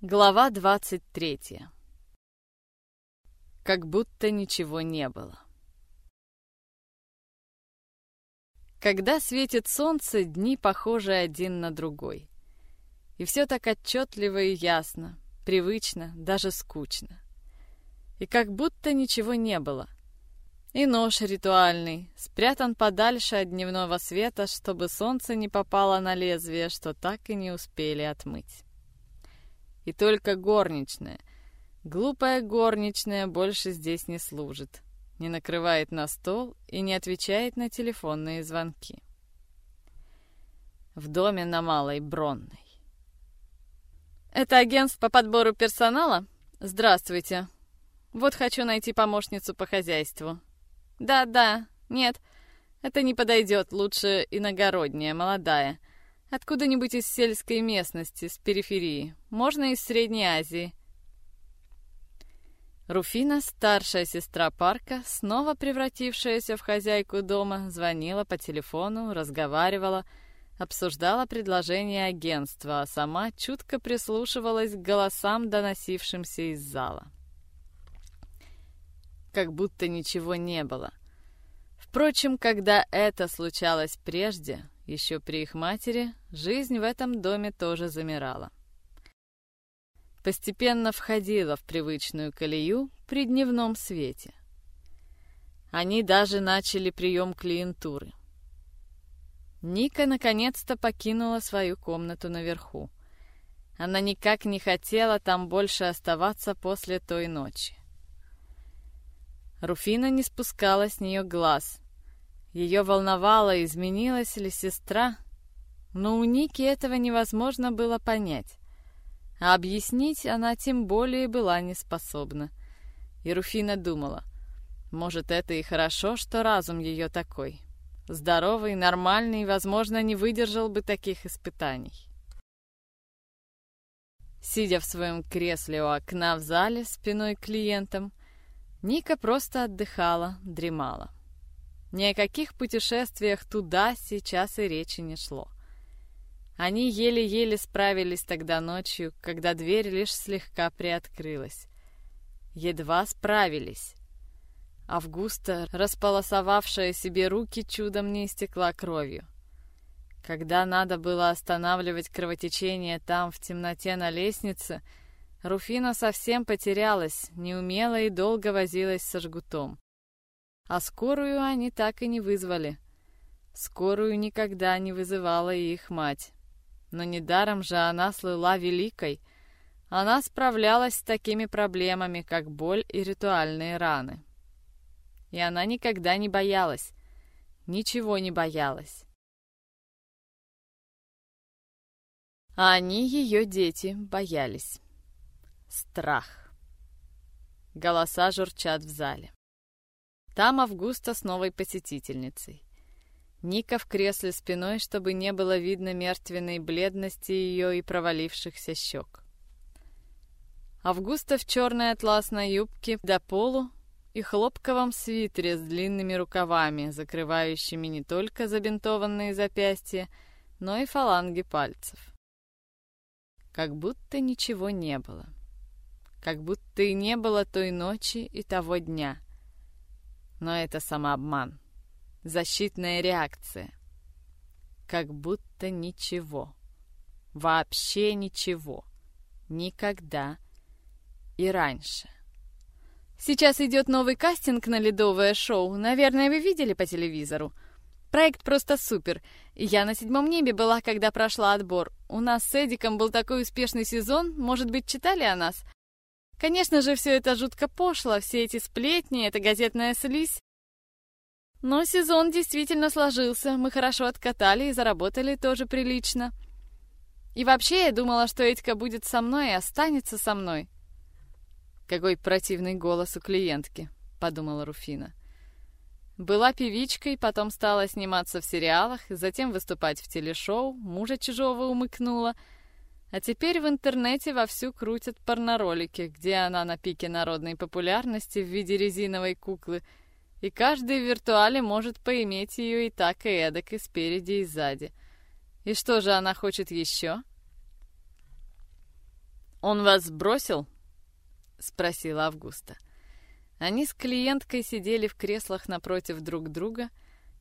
Глава 23. Как будто ничего не было. Когда светит солнце, дни похожи один на другой. И все так отчетливо и ясно, привычно, даже скучно. И как будто ничего не было. И нож ритуальный, спрятан подальше от дневного света, чтобы солнце не попало на лезвие, что так и не успели отмыть. И только горничная, глупая горничная, больше здесь не служит, не накрывает на стол и не отвечает на телефонные звонки. В доме на Малой Бронной. «Это агентство по подбору персонала? Здравствуйте. Вот хочу найти помощницу по хозяйству. Да-да, нет, это не подойдет, лучше иногородняя, молодая. Откуда-нибудь из сельской местности, с периферии. Можно из Средней Азии. Руфина, старшая сестра Парка, снова превратившаяся в хозяйку дома, звонила по телефону, разговаривала, обсуждала предложение агентства, а сама чутко прислушивалась к голосам, доносившимся из зала. Как будто ничего не было. Впрочем, когда это случалось прежде, еще при их матери жизнь в этом доме тоже замирала. Постепенно входила в привычную колею при дневном свете. Они даже начали прием клиентуры. Ника наконец-то покинула свою комнату наверху. Она никак не хотела там больше оставаться после той ночи. Руфина не спускала с нее глаз, ее волновало, изменилась ли сестра, но у Ники этого невозможно было понять. А объяснить она тем более была не способна. И Руфина думала, может, это и хорошо, что разум ее такой. Здоровый, нормальный, возможно, не выдержал бы таких испытаний. Сидя в своем кресле у окна в зале спиной к клиентам, Ника просто отдыхала, дремала. Ни о каких путешествиях туда сейчас и речи не шло. Они еле-еле справились тогда ночью, когда дверь лишь слегка приоткрылась. Едва справились. Августа, располосовавшая себе руки, чудом не истекла кровью. Когда надо было останавливать кровотечение там, в темноте на лестнице, Руфина совсем потерялась, неумело и долго возилась со жгутом. А скорую они так и не вызвали. Скорую никогда не вызывала и их мать. Но недаром же она слыла великой. Она справлялась с такими проблемами, как боль и ритуальные раны. И она никогда не боялась. Ничего не боялась. А они, ее дети, боялись. Страх. Голоса журчат в зале. Там Августа с новой посетительницей. Ника в кресле спиной, чтобы не было видно мертвенной бледности ее и провалившихся щек. Августа в черной атласной юбке до полу и хлопковом свитере с длинными рукавами, закрывающими не только забинтованные запястья, но и фаланги пальцев. Как будто ничего не было. Как будто и не было той ночи и того дня — но это самообман. Защитная реакция. Как будто ничего. Вообще ничего. Никогда. И раньше. Сейчас идет новый кастинг на ледовое шоу. Наверное, вы видели по телевизору. Проект просто супер. Я на седьмом небе была, когда прошла отбор. У нас с Эдиком был такой успешный сезон. Может быть, читали о нас? Конечно же, все это жутко пошло, все эти сплетни, это газетная слизь. Но сезон действительно сложился, мы хорошо откатали и заработали тоже прилично. И вообще, я думала, что Этика будет со мной и останется со мной. Какой противный голос у клиентки, подумала Руфина. Была певичкой, потом стала сниматься в сериалах, затем выступать в телешоу, мужа чужого умыкнула — а теперь в интернете вовсю крутят порноролики, где она на пике народной популярности в виде резиновой куклы, и каждый в виртуале может поиметь ее и так, и эдак, и спереди, и сзади. И что же она хочет еще? «Он вас бросил?» — спросила Августа. Они с клиенткой сидели в креслах напротив друг друга.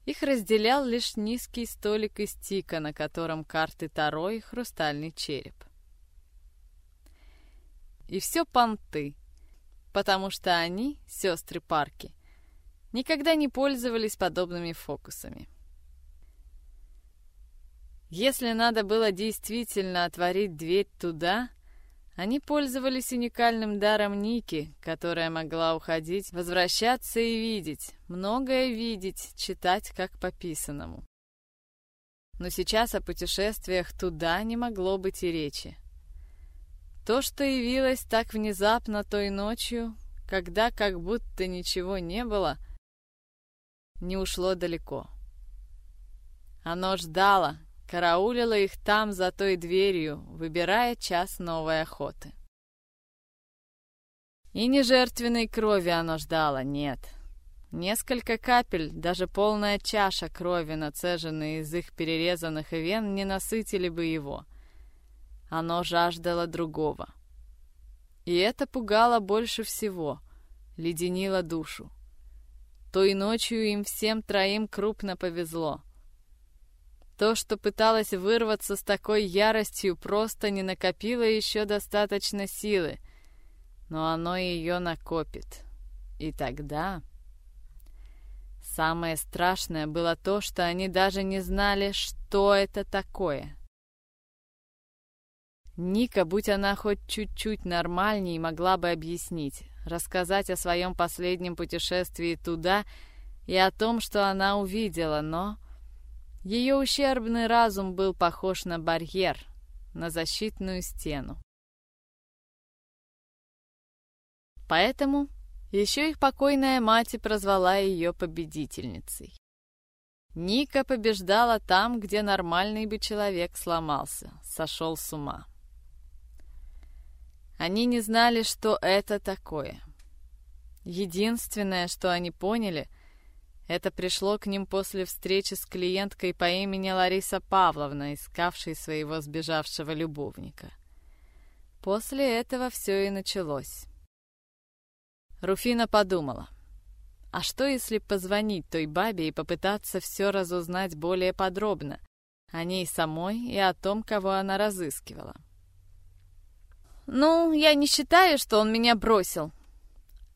Их разделял лишь низкий столик из тика, на котором карты Таро и хрустальный череп. И все понты, потому что они, сестры Парки, никогда не пользовались подобными фокусами. Если надо было действительно отворить дверь туда, они пользовались уникальным даром Ники, которая могла уходить, возвращаться и видеть, многое видеть, читать как по писанному. Но сейчас о путешествиях туда не могло быть и речи. То, что явилось так внезапно той ночью, когда как будто ничего не было, не ушло далеко. Оно ждало, караулила их там за той дверью, выбирая час новой охоты. И не жертвенной крови оно ждало, нет. Несколько капель, даже полная чаша крови, нацеженные из их перерезанных вен, не насытили бы его. Оно жаждало другого. И это пугало больше всего, леденило душу. Той ночью им всем троим крупно повезло — то, что пыталась вырваться с такой яростью, просто не накопило еще достаточно силы. Но оно ее накопит. И тогда... Самое страшное было то, что они даже не знали, что это такое. Ника, будь она хоть чуть-чуть нормальней, могла бы объяснить, рассказать о своем последнем путешествии туда и о том, что она увидела, но ее ущербный разум был похож на барьер, на защитную стену. Поэтому еще их покойная мать прозвала ее победительницей. Ника побеждала там, где нормальный бы человек сломался, сошел с ума. Они не знали, что это такое. Единственное, что они поняли, это пришло к ним после встречи с клиенткой по имени Лариса Павловна, искавшей своего сбежавшего любовника. После этого все и началось. Руфина подумала, а что если позвонить той бабе и попытаться все разузнать более подробно, о ней самой и о том, кого она разыскивала? «Ну, я не считаю, что он меня бросил»,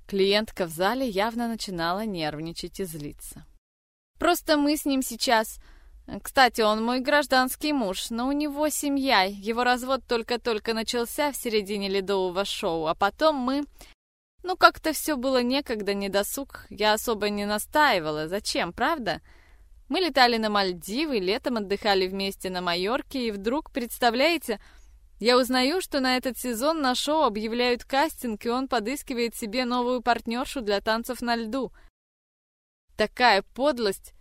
Клиентка в зале явно начинала нервничать и злиться. «Просто мы с ним сейчас... Кстати, он мой гражданский муж, но у него семья. Его развод только-только начался в середине ледового шоу, а потом мы... Ну, как-то все было некогда, недосуг. Я особо не настаивала. Зачем, правда?» Мы летали на Мальдивы, летом отдыхали вместе на Майорке, и вдруг, представляете, я узнаю, что на этот сезон на шоу объявляют кастинг, и он подыскивает себе новую партнершу для танцев на льду. Такая подлость!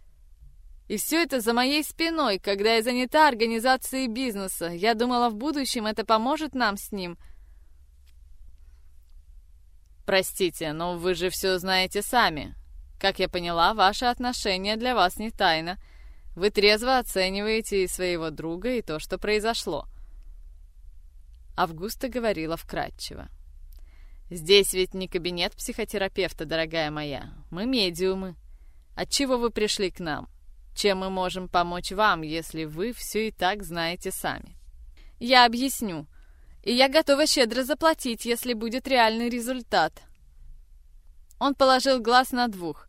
И все это за моей спиной, когда я занята организацией бизнеса. Я думала, в будущем это поможет нам с ним. Простите, но вы же все знаете сами. Как я поняла, ваши отношения для вас не тайна. Вы трезво оцениваете и своего друга, и то, что произошло. — Августа говорила вкратчиво. «Здесь ведь не кабинет психотерапевта, дорогая моя. Мы медиумы. Отчего вы пришли к нам? Чем мы можем помочь вам, если вы все и так знаете сами?» «Я объясню. И я готова щедро заплатить, если будет реальный результат». Он положил глаз на двух.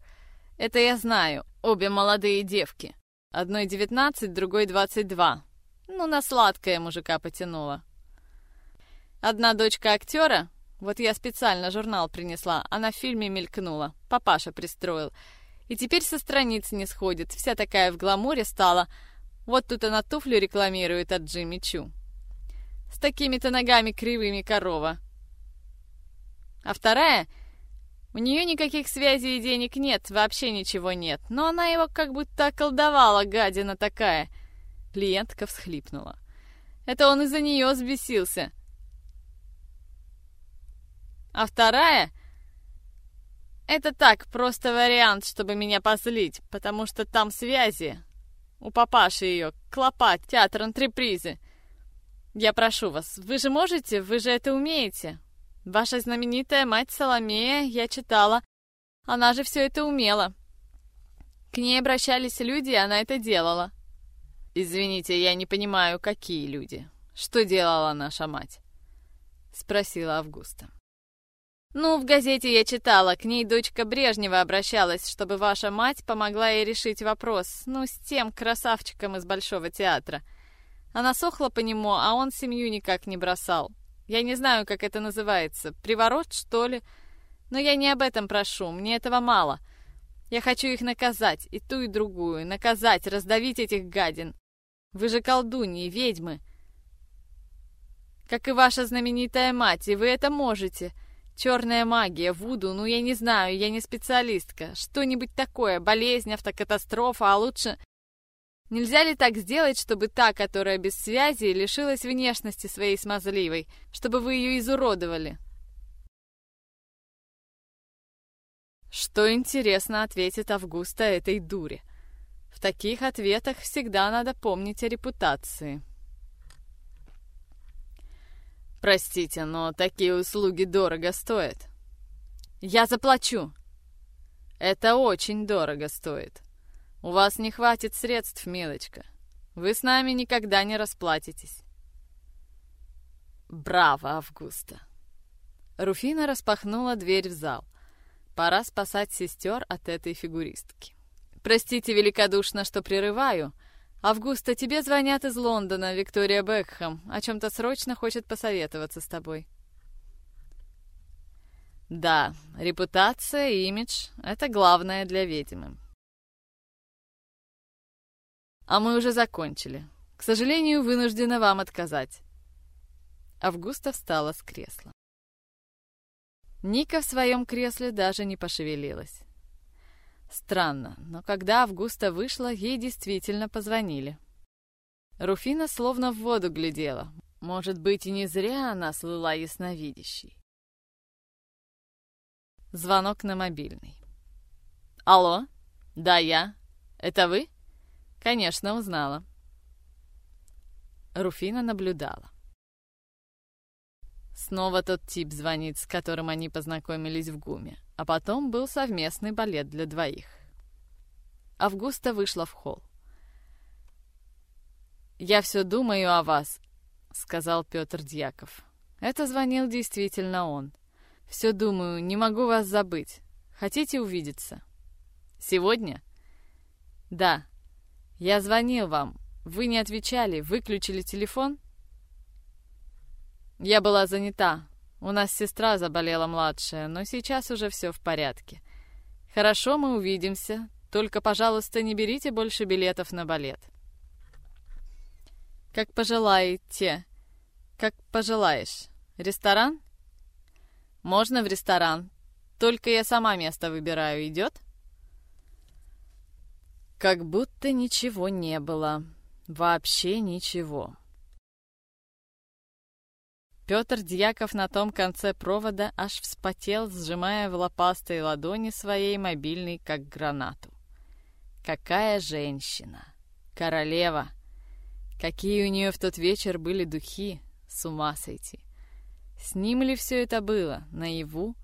«Это я знаю. Обе молодые девки. Одной девятнадцать, другой двадцать два. Ну, на сладкое мужика потянуло. Одна дочка актера, вот я специально журнал принесла, она в фильме мелькнула, папаша пристроил. И теперь со страниц не сходит, вся такая в гламуре стала. Вот тут она туфлю рекламирует от Джимми Чу. С такими-то ногами кривыми корова. А вторая... У нее никаких связей и денег нет, вообще ничего нет. Но она его как будто околдовала, гадина такая. Клиентка всхлипнула. Это он из-за нее взбесился. А вторая — это так, просто вариант, чтобы меня позлить, потому что там связи. У папаши ее, клопа, театр антрепризы. Я прошу вас, вы же можете, вы же это умеете. Ваша знаменитая мать Соломея, я читала, она же все это умела. К ней обращались люди, и она это делала. Извините, я не понимаю, какие люди. Что делала наша мать? Спросила Августа. Ну, в газете я читала, к ней дочка Брежнева обращалась, чтобы ваша мать помогла ей решить вопрос, ну, с тем красавчиком из Большого театра. Она сохла по нему, а он семью никак не бросал. Я не знаю, как это называется, приворот, что ли? Но я не об этом прошу, мне этого мало. Я хочу их наказать, и ту, и другую, наказать, раздавить этих гадин. Вы же колдуньи, ведьмы. Как и ваша знаменитая мать, и вы это можете. Черная магия, вуду, ну я не знаю, я не специалистка. Что-нибудь такое, болезнь, автокатастрофа, а лучше... Нельзя ли так сделать, чтобы та, которая без связи, лишилась внешности своей смазливой, чтобы вы ее изуродовали? Что интересно ответит Августа этой дуре? В таких ответах всегда надо помнить о репутации. Простите, но такие услуги дорого стоят. Я заплачу. Это очень дорого стоит. У вас не хватит средств, милочка. Вы с нами никогда не расплатитесь. Браво, Августа. Руфина распахнула дверь в зал. Пора спасать сестер от этой фигуристки. Простите великодушно, что прерываю, «Августа, тебе звонят из Лондона, Виктория Бекхэм. О чем-то срочно хочет посоветоваться с тобой». Да, репутация и имидж — это главное для ведьмы. А мы уже закончили. К сожалению, вынуждена вам отказать. Августа встала с кресла. Ника в своем кресле даже не пошевелилась. Странно, но когда Августа вышла, ей действительно позвонили. Руфина словно в воду глядела. Может быть, и не зря она слыла ясновидящей. Звонок на мобильный. «Алло? Да, я. Это вы?» «Конечно, узнала». Руфина наблюдала. Снова тот тип звонит, с которым они познакомились в ГУМе. А потом был совместный балет для двоих. Августа вышла в холл. «Я все думаю о вас», — сказал Петр Дьяков. Это звонил действительно он. «Все думаю, не могу вас забыть. Хотите увидеться?» «Сегодня?» «Да. Я звонил вам. Вы не отвечали, выключили телефон?» «Я была занята. У нас сестра заболела младшая, но сейчас уже все в порядке. Хорошо, мы увидимся. Только, пожалуйста, не берите больше билетов на балет. Как пожелаете. Как пожелаешь. Ресторан? Можно в ресторан. Только я сама место выбираю. Идет? Как будто ничего не было. Вообще ничего. Петр Дьяков на том конце провода аж вспотел, сжимая в лопастой ладони своей мобильный, как гранату. Какая женщина! Королева! Какие у нее в тот вечер были духи! С ума сойти! С ним ли все это было? Наяву?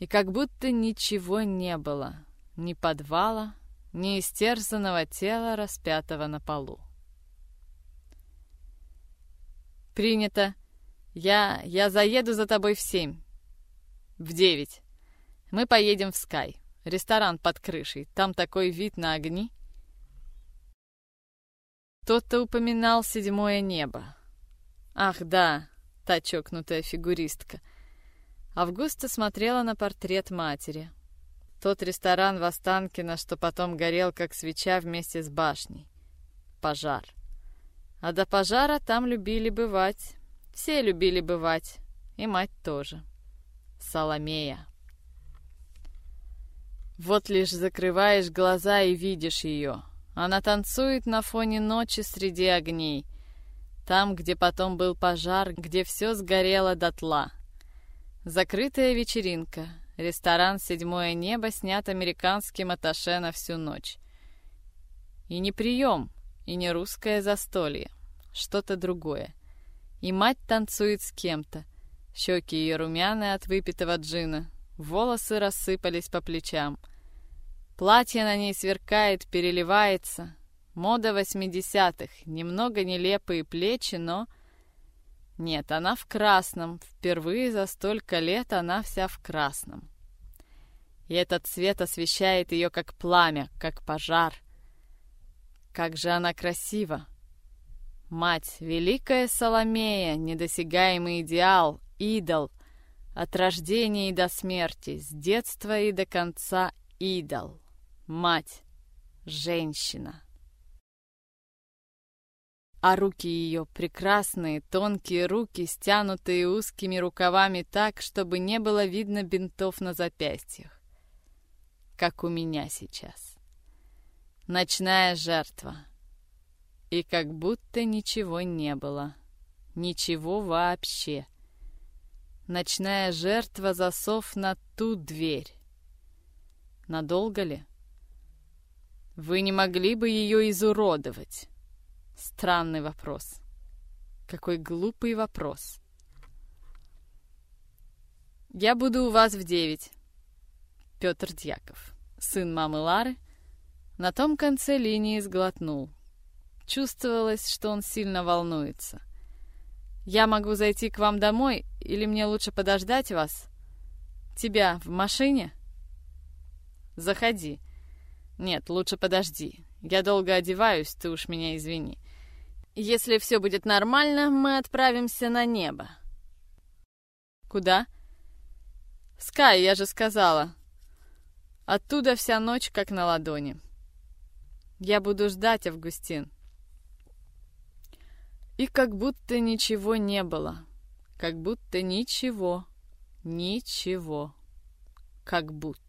И как будто ничего не было. Ни подвала, ни истерзанного тела, распятого на полу. «Принято!» Я... я заеду за тобой в семь. В девять. Мы поедем в Скай. Ресторан под крышей. Там такой вид на огни. Тот-то упоминал седьмое небо. Ах, да, та чокнутая фигуристка. Августа смотрела на портрет матери. Тот ресторан в Останкино, что потом горел, как свеча вместе с башней. Пожар. А до пожара там любили бывать все любили бывать, и мать тоже. Соломея. Вот лишь закрываешь глаза и видишь ее. Она танцует на фоне ночи среди огней. Там, где потом был пожар, где все сгорело дотла. Закрытая вечеринка. Ресторан «Седьмое небо» снят американским атташе на всю ночь. И не прием, и не русское застолье. Что-то другое. И мать танцует с кем-то. Щеки ее румяные от выпитого джина, волосы рассыпались по плечам. Платье на ней сверкает, переливается. Мода восьмидесятых, немного нелепые плечи, но... Нет, она в красном. Впервые за столько лет она вся в красном. И этот цвет освещает ее как пламя, как пожар. Как же она красива! Мать, великая Соломея, недосягаемый идеал, идол, от рождения и до смерти, с детства и до конца идол. Мать, женщина. А руки ее, прекрасные, тонкие руки, стянутые узкими рукавами так, чтобы не было видно бинтов на запястьях. Как у меня сейчас. Ночная жертва. И как будто ничего не было. Ничего вообще. Ночная жертва засов на ту дверь. Надолго ли? Вы не могли бы ее изуродовать? Странный вопрос. Какой глупый вопрос. Я буду у вас в девять. Петр Дьяков, сын мамы Лары, на том конце линии сглотнул. Чувствовалось, что он сильно волнуется. «Я могу зайти к вам домой, или мне лучше подождать вас? Тебя в машине?» «Заходи. Нет, лучше подожди. Я долго одеваюсь, ты уж меня извини. Если все будет нормально, мы отправимся на небо. Куда? Скай, я же сказала. Оттуда вся ночь как на ладони. Я буду ждать, Августин. И как будто ничего не было. Как будто ничего. Ничего. Как будто.